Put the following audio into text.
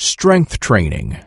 Strength training.